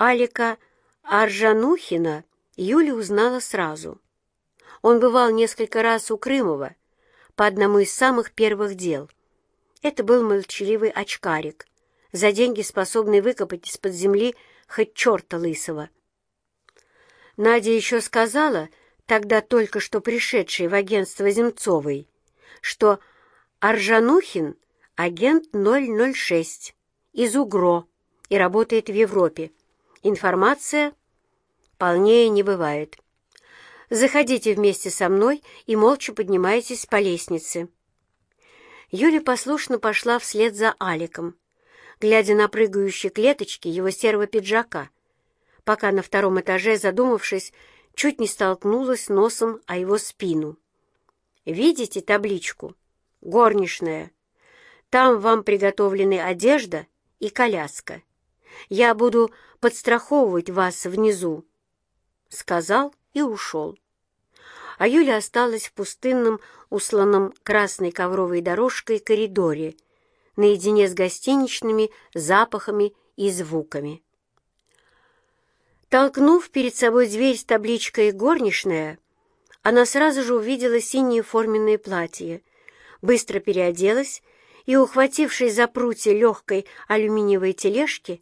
Алика Аржанухина Юля узнала сразу. Он бывал несколько раз у Крымова по одному из самых первых дел. Это был молчаливый очкарик, за деньги способный выкопать из-под земли хоть черта лысого. Надя еще сказала, тогда только что пришедший в агентство Земцовой, что Аржанухин — агент 006 из УГРО и работает в Европе. Информация полнее не бывает. Заходите вместе со мной и молча поднимайтесь по лестнице. Юля послушно пошла вслед за Аликом, глядя на прыгающие клеточки его серого пиджака, пока на втором этаже, задумавшись, чуть не столкнулась носом о его спину. «Видите табличку? Горничная. Там вам приготовлены одежда и коляска. Я буду подстраховывать вас внизу», — сказал и ушел. А Юля осталась в пустынном, усланном красной ковровой дорожкой коридоре, наедине с гостиничными запахами и звуками. Толкнув перед собой дверь с табличкой «Горничная», она сразу же увидела синее форменное платье, быстро переоделась и, ухватившись за прутья легкой алюминиевой тележки,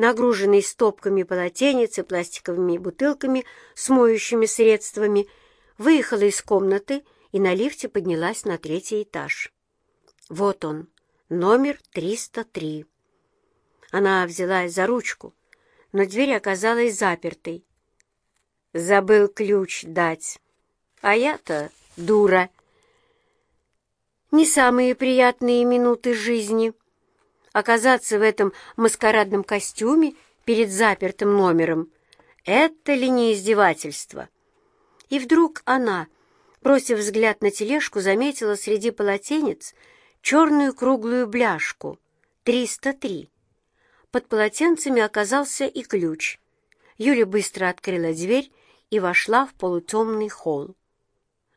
нагруженной стопками полотенец и пластиковыми бутылками с моющими средствами, выехала из комнаты и на лифте поднялась на третий этаж. Вот он, номер 303. Она взялась за ручку, но дверь оказалась запертой. Забыл ключ дать. А я-то дура. Не самые приятные минуты жизни. Оказаться в этом маскарадном костюме перед запертым номером — это ли не издевательство? И вдруг она, бросив взгляд на тележку, заметила среди полотенец черную круглую бляшку — 303. Под полотенцами оказался и ключ. Юля быстро открыла дверь и вошла в полутемный холл.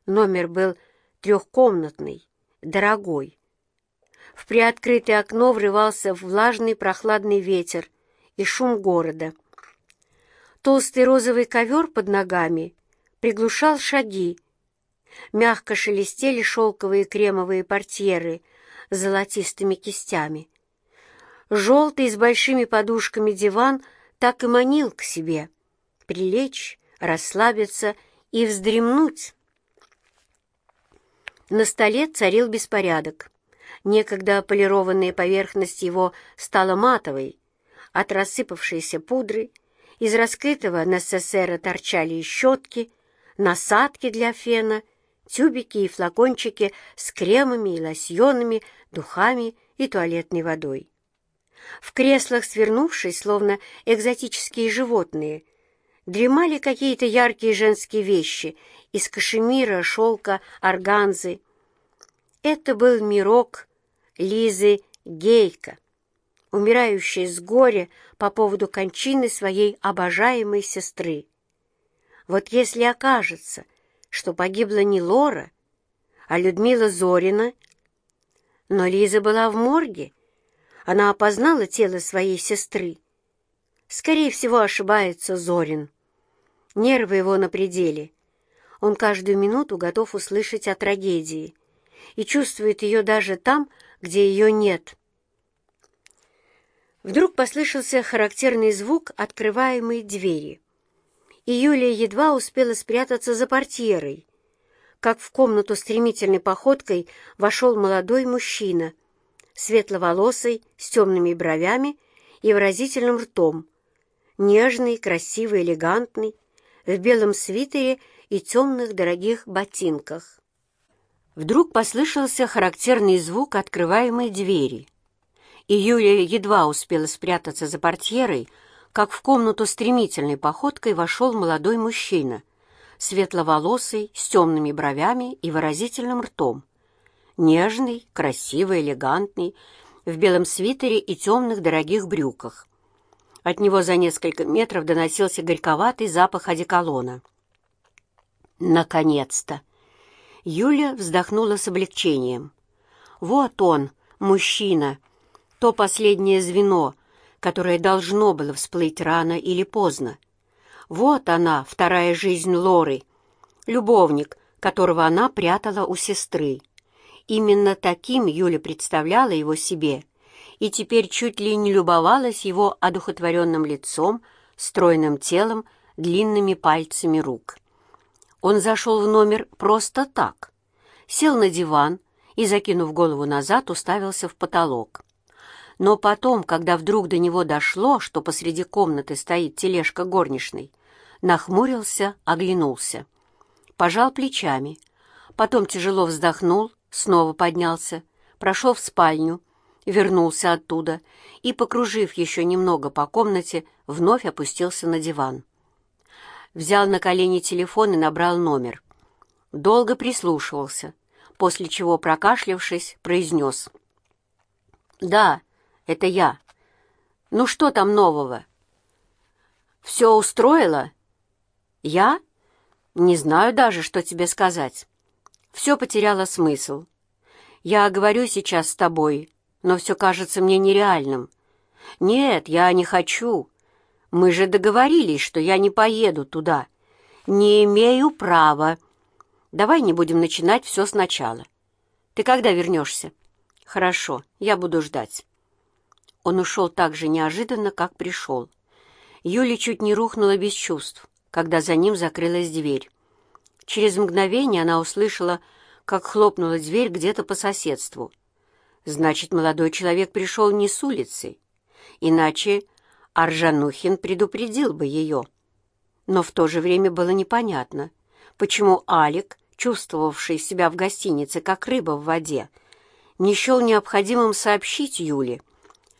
Номер был трехкомнатный, дорогой. В приоткрытое окно врывался влажный прохладный ветер и шум города. Толстый розовый ковер под ногами приглушал шаги. Мягко шелестели шелковые кремовые портьеры с золотистыми кистями. Желтый с большими подушками диван так и манил к себе. Прилечь, расслабиться и вздремнуть. На столе царил беспорядок. Некогда полированная поверхность его стала матовой. От рассыпавшейся пудры из раскрытого НССР торчали щетки, насадки для фена, тюбики и флакончики с кремами и лосьонами, духами и туалетной водой. В креслах, свернувшись, словно экзотические животные, дремали какие-то яркие женские вещи из кашемира, шелка, органзы. Это был мирок Лизы Гейка, умирающей с горя по поводу кончины своей обожаемой сестры. Вот если окажется, что погибла не Лора, а Людмила Зорина, но Лиза была в морге, она опознала тело своей сестры. Скорее всего, ошибается Зорин. Нервы его на пределе. Он каждую минуту готов услышать о трагедии и чувствует ее даже там, где ее нет. Вдруг послышался характерный звук открываемой двери, и Юлия едва успела спрятаться за портьерой, как в комнату стремительной походкой вошел молодой мужчина — светловолосый, с темными бровями и выразительным ртом, нежный, красивый, элегантный, в белом свитере и темных дорогих ботинках. Вдруг послышался характерный звук открываемой двери, и Юлия едва успела спрятаться за портьерой, как в комнату стремительной походкой вошел молодой мужчина, светловолосый, с темными бровями и выразительным ртом. Нежный, красивый, элегантный, в белом свитере и темных дорогих брюках. От него за несколько метров доносился горьковатый запах одеколона. Наконец-то! Юля вздохнула с облегчением. Вот он, мужчина, то последнее звено, которое должно было всплыть рано или поздно. Вот она, вторая жизнь Лоры, любовник, которого она прятала у сестры. Именно таким Юля представляла его себе и теперь чуть ли не любовалась его одухотворенным лицом, стройным телом, длинными пальцами рук. Он зашел в номер просто так, сел на диван и, закинув голову назад, уставился в потолок. Но потом, когда вдруг до него дошло, что посреди комнаты стоит тележка горничной, нахмурился, оглянулся. Пожал плечами, потом тяжело вздохнул, снова поднялся, прошел в спальню, вернулся оттуда и, покружив еще немного по комнате, вновь опустился на диван. Взял на колени телефон и набрал номер. Долго прислушивался, после чего, прокашлявшись, произнес. «Да, это я. Ну что там нового?» «Все устроило?» «Я? Не знаю даже, что тебе сказать. Все потеряло смысл. Я говорю сейчас с тобой, но все кажется мне нереальным. Нет, я не хочу. Мы же договорились, что я не поеду туда. Не имею права. Давай не будем начинать все сначала. Ты когда вернешься? Хорошо, я буду ждать. Он ушел так же неожиданно, как пришел. Юля чуть не рухнула без чувств, когда за ним закрылась дверь. Через мгновение она услышала, как хлопнула дверь где-то по соседству. Значит, молодой человек пришел не с улицы, иначе Аржанухин предупредил бы ее. Но в то же время было непонятно, почему Алик, чувствовавший себя в гостинице как рыба в воде, не счел необходимым сообщить Юле,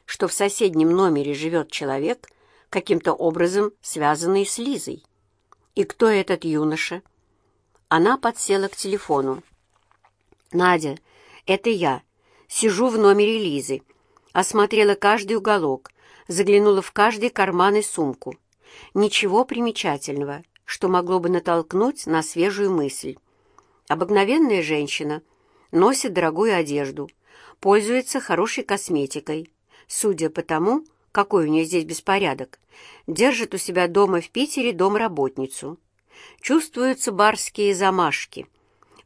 что в соседнем номере живет человек, каким-то образом связанный с Лизой. И кто этот юноша? Она подсела к телефону. «Надя, это я. Сижу в номере Лизы. Осмотрела каждый уголок, заглянула в каждый карман и сумку. Ничего примечательного, что могло бы натолкнуть на свежую мысль. Обыкновенная женщина носит дорогую одежду, пользуется хорошей косметикой. Судя по тому, какой у нее здесь беспорядок, держит у себя дома в Питере домработницу. Чувствуются барские замашки.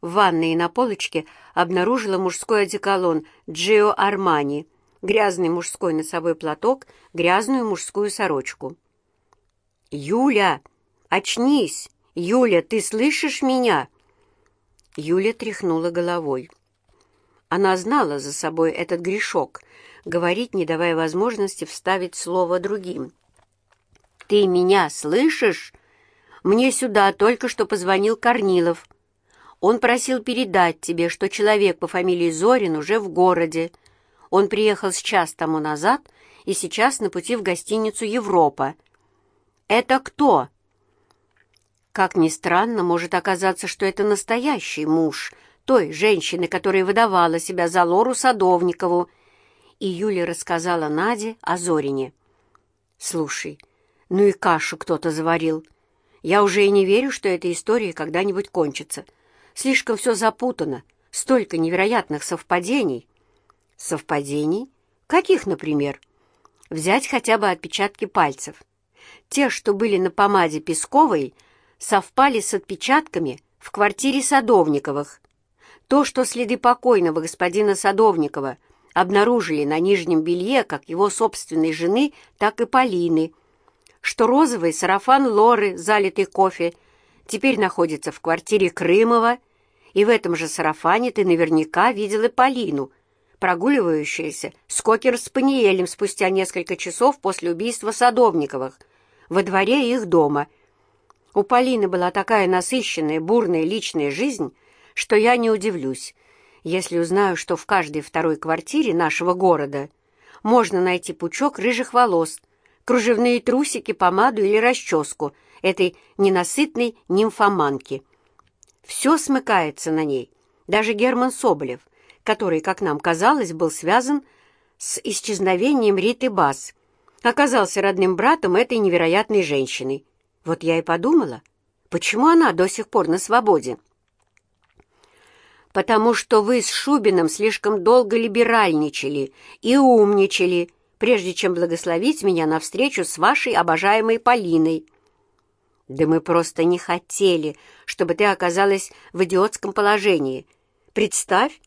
В ванной на полочке обнаружила мужской одеколон Джио Армани, грязный мужской носовой платок, грязную мужскую сорочку. «Юля, очнись! Юля, ты слышишь меня?» Юля тряхнула головой. Она знала за собой этот грешок, говорить, не давая возможности вставить слово другим. «Ты меня слышишь? Мне сюда только что позвонил Корнилов. Он просил передать тебе, что человек по фамилии Зорин уже в городе. Он приехал с час тому назад и сейчас на пути в гостиницу «Европа». «Это кто?» Как ни странно, может оказаться, что это настоящий муж той женщины, которая выдавала себя за Лору Садовникову. И Юля рассказала Наде о Зорине. «Слушай, ну и кашу кто-то заварил. Я уже и не верю, что эта история когда-нибудь кончится. Слишком все запутано, столько невероятных совпадений. Совпадений? Каких, например? Взять хотя бы отпечатки пальцев. Те, что были на помаде Песковой, совпали с отпечатками в квартире Садовниковых. То, что следы покойного господина Садовникова обнаружили на нижнем белье как его собственной жены, так и Полины, что розовый сарафан Лоры, залитый кофе, теперь находится в квартире Крымова, и в этом же сарафане ты наверняка видела Полину, прогуливающуюся с кокер-спаниелем спустя несколько часов после убийства Садовниковых во дворе их дома. У Полины была такая насыщенная, бурная личная жизнь, что я не удивлюсь, если узнаю, что в каждой второй квартире нашего города можно найти пучок рыжих волос, кружевные трусики, помаду или расческу этой ненасытной нимфоманки. Все смыкается на ней. Даже Герман Соболев, который, как нам казалось, был связан с исчезновением Риты Бас, оказался родным братом этой невероятной женщины. Вот я и подумала, почему она до сих пор на свободе? Потому что вы с Шубиным слишком долго либеральничали и умничали, прежде чем благословить меня на встречу с вашей обожаемой Полиной». «Да мы просто не хотели, чтобы ты оказалась в идиотском положении. Представь,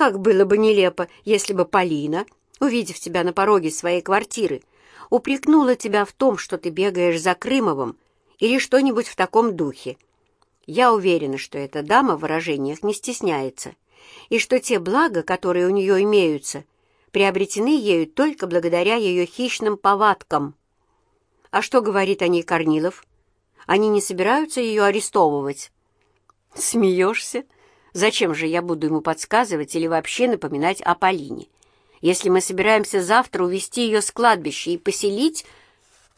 как было бы нелепо, если бы Полина, увидев тебя на пороге своей квартиры, упрекнула тебя в том, что ты бегаешь за Крымовым или что-нибудь в таком духе. Я уверена, что эта дама в выражениях не стесняется, и что те блага, которые у нее имеются, приобретены ею только благодаря ее хищным повадкам. А что говорит о ней Корнилов? Они не собираются ее арестовывать? Смеешься? Зачем же я буду ему подсказывать или вообще напоминать о Полине? Если мы собираемся завтра увезти ее с кладбища и поселить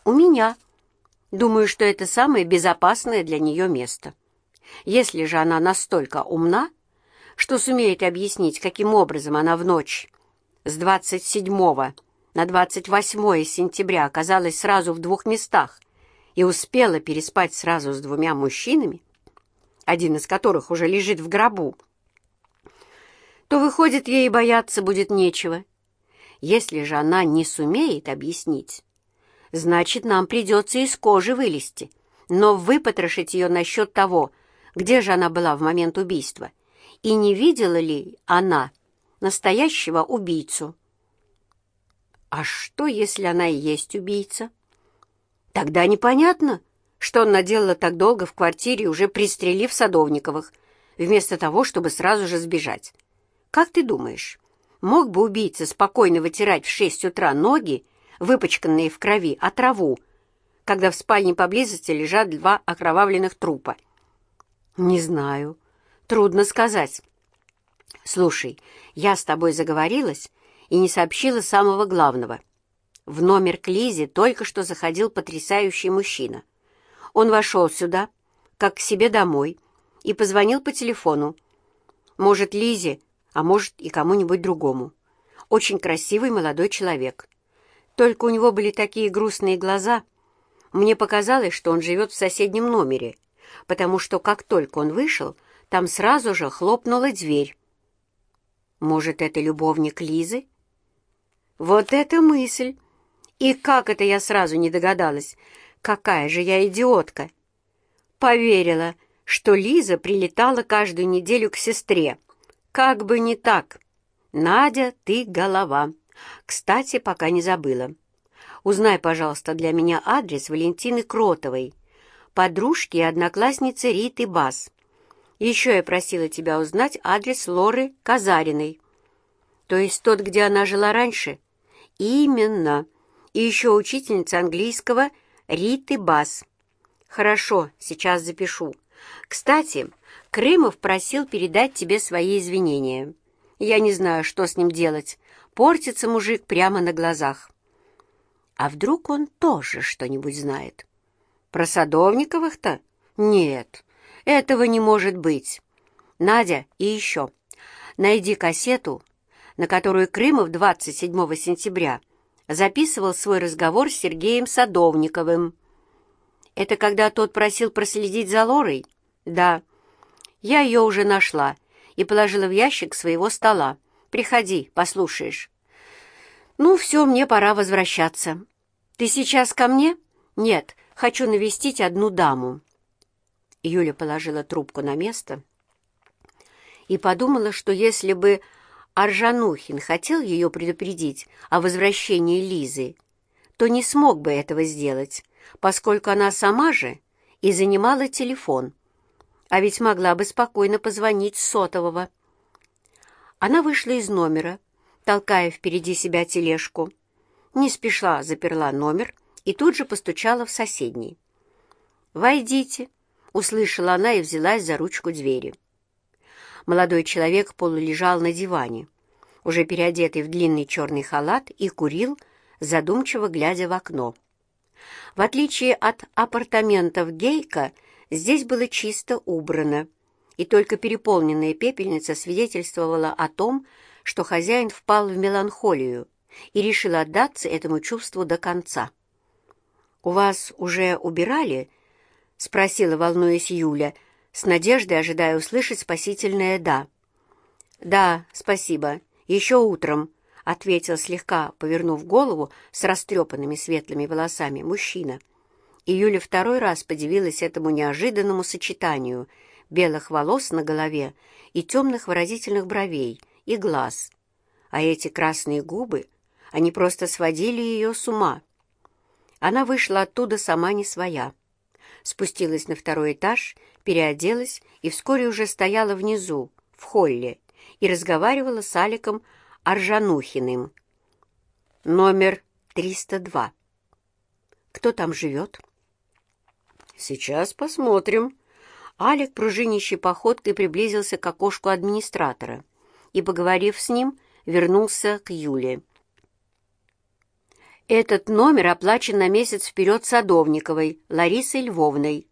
у меня. Думаю, что это самое безопасное для нее место. Если же она настолько умна, что сумеет объяснить, каким образом она в ночь с 27 на 28 сентября оказалась сразу в двух местах и успела переспать сразу с двумя мужчинами, один из которых уже лежит в гробу, то, выходит, ей бояться будет нечего. Если же она не сумеет объяснить, значит, нам придется из кожи вылезти, но выпотрошить ее насчет того, где же она была в момент убийства, и не видела ли она настоящего убийцу. А что, если она и есть убийца? Тогда непонятно, что она делала так долго в квартире, уже пристрелив Садовниковых, вместо того, чтобы сразу же сбежать. Как ты думаешь, мог бы убийца спокойно вытирать в шесть утра ноги, выпачканные в крови, о траву, когда в спальне поблизости лежат два окровавленных трупа? «Не знаю. Трудно сказать. Слушай, я с тобой заговорилась и не сообщила самого главного. В номер к Лизе только что заходил потрясающий мужчина. Он вошел сюда, как к себе домой, и позвонил по телефону. Может, Лизе, а может и кому-нибудь другому. Очень красивый молодой человек. Только у него были такие грустные глаза. Мне показалось, что он живет в соседнем номере — потому что как только он вышел, там сразу же хлопнула дверь. Может, это любовник Лизы? Вот это мысль! И как это я сразу не догадалась? Какая же я идиотка! Поверила, что Лиза прилетала каждую неделю к сестре. Как бы не так. Надя, ты голова. Кстати, пока не забыла. Узнай, пожалуйста, для меня адрес Валентины Кротовой подружки и одноклассницы Риты Бас. Еще я просила тебя узнать адрес Лоры Казариной. То есть тот, где она жила раньше? Именно. И еще учительница английского Риты Бас. Хорошо, сейчас запишу. Кстати, Крымов просил передать тебе свои извинения. Я не знаю, что с ним делать. Портится мужик прямо на глазах. А вдруг он тоже что-нибудь знает?» Про Садовниковых-то? Нет, этого не может быть. Надя, и еще. Найди кассету, на которую Крымов 27 сентября записывал свой разговор с Сергеем Садовниковым. Это когда тот просил проследить за Лорой? Да. Я ее уже нашла и положила в ящик своего стола. Приходи, послушаешь. Ну, все, мне пора возвращаться. Ты сейчас ко мне? Нет, Хочу навестить одну даму». Юля положила трубку на место и подумала, что если бы Аржанухин хотел ее предупредить о возвращении Лизы, то не смог бы этого сделать, поскольку она сама же и занимала телефон, а ведь могла бы спокойно позвонить сотового. Она вышла из номера, толкая впереди себя тележку, не спешла заперла номер и тут же постучала в соседний. «Войдите», — услышала она и взялась за ручку двери. Молодой человек полулежал на диване, уже переодетый в длинный черный халат, и курил, задумчиво глядя в окно. В отличие от апартаментов Гейка, здесь было чисто убрано, и только переполненная пепельница свидетельствовала о том, что хозяин впал в меланхолию и решил отдаться этому чувству до конца. «У вас уже убирали?» — спросила, волнуясь Юля, с надеждой ожидая услышать спасительное «да». «Да, спасибо. Еще утром», —— ответил слегка, повернув голову с растрепанными светлыми волосами, мужчина. И Юля второй раз подивилась этому неожиданному сочетанию белых волос на голове и темных выразительных бровей и глаз. А эти красные губы, они просто сводили ее с ума. Она вышла оттуда сама не своя. Спустилась на второй этаж, переоделась и вскоре уже стояла внизу, в холле, и разговаривала с Аликом Аржанухиным. Номер 302. Кто там живет? Сейчас посмотрим. Алик пружинищей походкой приблизился к окошку администратора и, поговорив с ним, вернулся к Юле. Этот номер оплачен на месяц вперед Садовниковой, Ларисой Львовной.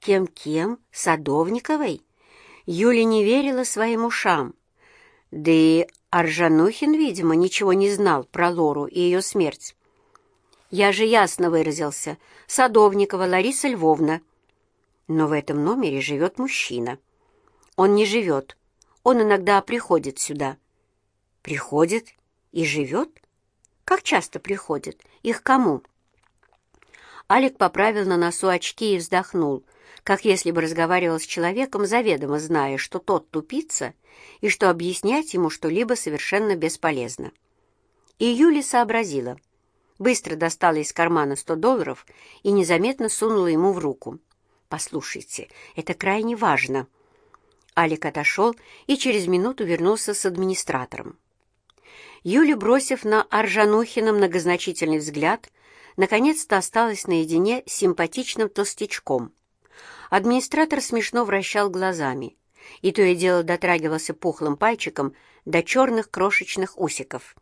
Кем-кем? Садовниковой? Юля не верила своим ушам. Да и Аржанухин, видимо, ничего не знал про Лору и ее смерть. Я же ясно выразился. Садовникова Лариса Львовна. Но в этом номере живет мужчина. Он не живет. Он иногда приходит сюда. Приходит и живет? Как часто приходит? Их кому? Алик поправил на носу очки и вздохнул, как если бы разговаривал с человеком, заведомо зная, что тот тупица и что объяснять ему что-либо совершенно бесполезно. И Юля сообразила. Быстро достала из кармана сто долларов и незаметно сунула ему в руку. «Послушайте, это крайне важно». Алик отошел и через минуту вернулся с администратором. Юля, бросив на Аржанухина многозначительный взгляд, наконец-то осталась наедине с симпатичным толстячком. Администратор смешно вращал глазами и то и дело дотрагивался пухлым пальчиком до черных крошечных усиков.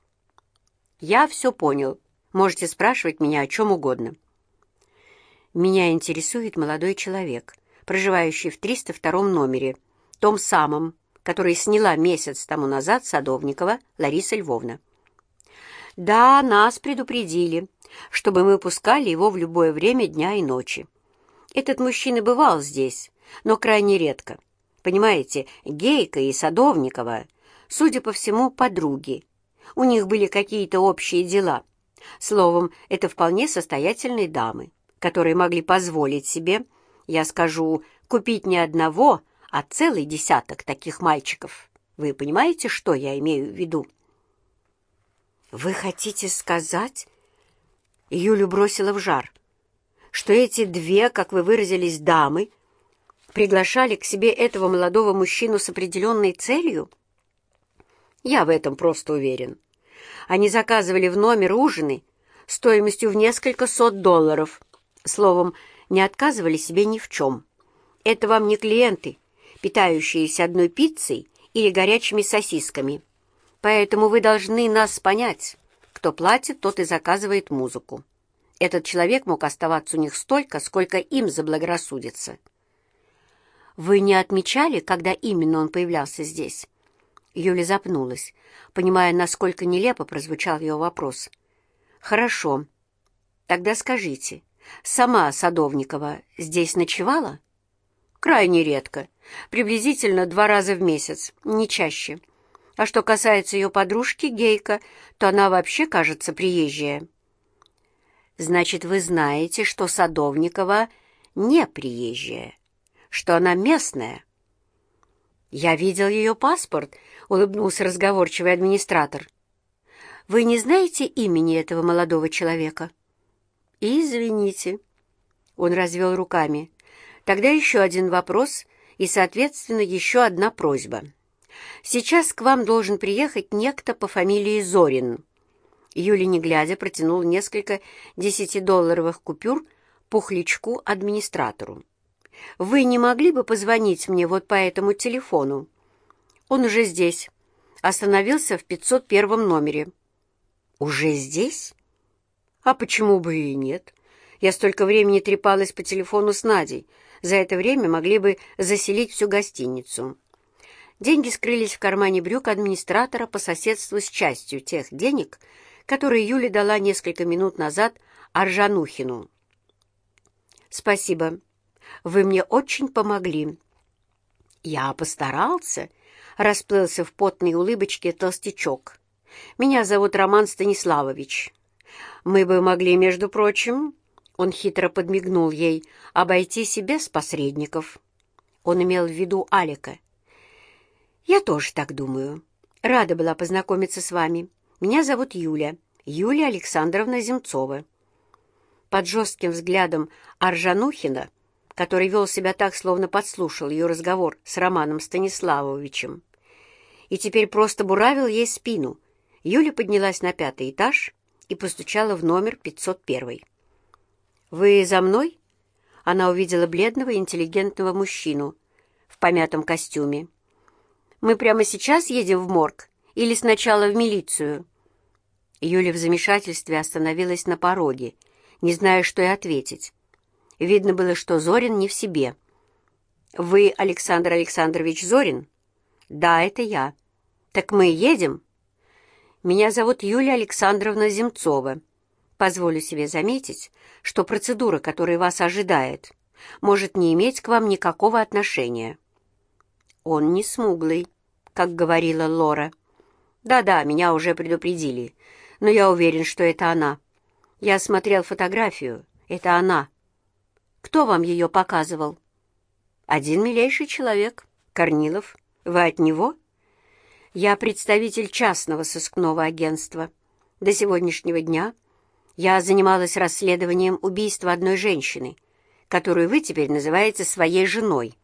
«Я все понял. Можете спрашивать меня о чем угодно». «Меня интересует молодой человек, проживающий в 302 номере, том самом, который сняла месяц тому назад Садовникова Лариса Львовна. Да, нас предупредили, чтобы мы пускали его в любое время дня и ночи. Этот мужчина бывал здесь, но крайне редко. Понимаете, Гейка и Садовникова, судя по всему, подруги. У них были какие-то общие дела. Словом, это вполне состоятельные дамы, которые могли позволить себе, я скажу, купить не одного, а целый десяток таких мальчиков. Вы понимаете, что я имею в виду? Вы хотите сказать? Юлю бросила в жар, что эти две, как вы выразились, дамы приглашали к себе этого молодого мужчину с определенной целью? Я в этом просто уверен. Они заказывали в номер ужины стоимостью в несколько сот долларов. Словом, не отказывали себе ни в чем. Это вам не клиенты, питающиеся одной пиццей или горячими сосисками. Поэтому вы должны нас понять. Кто платит, тот и заказывает музыку. Этот человек мог оставаться у них столько, сколько им заблагорассудится. Вы не отмечали, когда именно он появлялся здесь? Юля запнулась, понимая, насколько нелепо прозвучал ее вопрос. «Хорошо. Тогда скажите, сама Садовникова здесь ночевала?» «Крайне редко. Приблизительно два раза в месяц, не чаще. А что касается ее подружки Гейка, то она вообще, кажется, приезжая. Значит, вы знаете, что Садовникова не приезжая, что она местная. Я видел ее паспорт, улыбнулся разговорчивый администратор. Вы не знаете имени этого молодого человека? Извините. Он развел руками. Тогда еще один вопрос и, соответственно, еще одна просьба. Сейчас к вам должен приехать некто по фамилии Зорин. Юля, не глядя, протянул несколько десятидолларовых купюр пухлячку администратору. «Вы не могли бы позвонить мне вот по этому телефону? Он уже здесь. Остановился в 501 номере». «Уже здесь?» «А почему бы и нет? Я столько времени трепалась по телефону с Надей, за это время могли бы заселить всю гостиницу. Деньги скрылись в кармане брюк администратора по соседству с частью тех денег, которые Юля дала несколько минут назад Аржанухину. «Спасибо. Вы мне очень помогли». «Я постарался», — расплылся в потной улыбочке толстячок. Меня зовут Роман Станиславович. Мы бы могли, между прочим, он хитро подмигнул ей, обойти себе с посредников. Он имел в виду Алика. «Я тоже так думаю. Рада была познакомиться с вами. Меня зовут Юля, Юлия Александровна Земцова». Под жестким взглядом Аржанухина, который вел себя так, словно подслушал ее разговор с Романом Станиславовичем, и теперь просто буравил ей спину, Юля поднялась на пятый этаж и постучала в номер 501. «Вы за мной?» Она увидела бледного интеллигентного мужчину в помятом костюме. «Мы прямо сейчас едем в морг или сначала в милицию?» Юля в замешательстве остановилась на пороге, не зная, что и ответить. Видно было, что Зорин не в себе. «Вы Александр Александрович Зорин?» «Да, это я». «Так мы едем?» «Меня зовут Юлия Александровна Земцова. Позволю себе заметить, что процедура, которая вас ожидает, может не иметь к вам никакого отношения». «Он не смуглый», как говорила Лора. «Да-да, меня уже предупредили, но я уверен, что это она. Я смотрел фотографию. Это она. Кто вам ее показывал?» «Один милейший человек. Корнилов. Вы от него?» «Я представитель частного сыскного агентства. До сегодняшнего дня я занималась расследованием убийства одной женщины, которую вы теперь называете своей женой.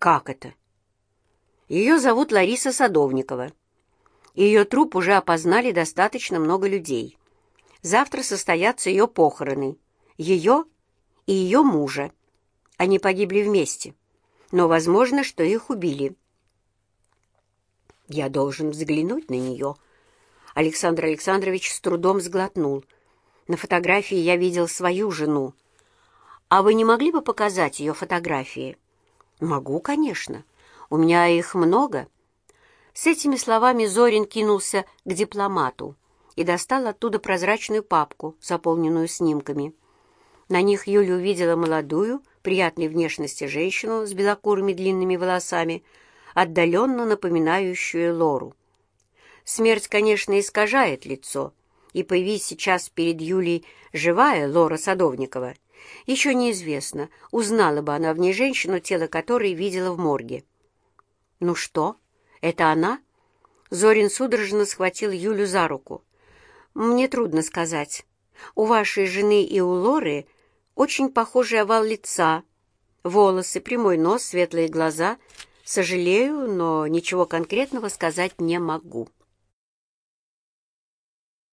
Как это? Ее зовут Лариса Садовникова. Ее труп уже опознали достаточно много людей. Завтра состоятся ее похороны. Ее и ее мужа. Они погибли вместе, но возможно, что их убили. Я должен взглянуть на нее, Александр Александрович с трудом сглотнул. На фотографии я видел свою жену. А вы не могли бы показать ее фотографии? Могу, конечно. У меня их много. С этими словами Зорин кинулся к дипломату и достал оттуда прозрачную папку, заполненную снимками. На них Юля увидела молодую, приятной внешности женщину с белокурыми длинными волосами, отдаленно напоминающую Лору. Смерть, конечно, искажает лицо, и появись сейчас перед Юлей живая Лора Садовникова, еще неизвестно, узнала бы она в ней женщину, тело которой видела в морге. «Ну что, это она?» Зорин судорожно схватил Юлю за руку. «Мне трудно сказать. У вашей жены и у Лоры очень похожий овал лица, волосы, прямой нос, светлые глаза. Сожалею, но ничего конкретного сказать не могу».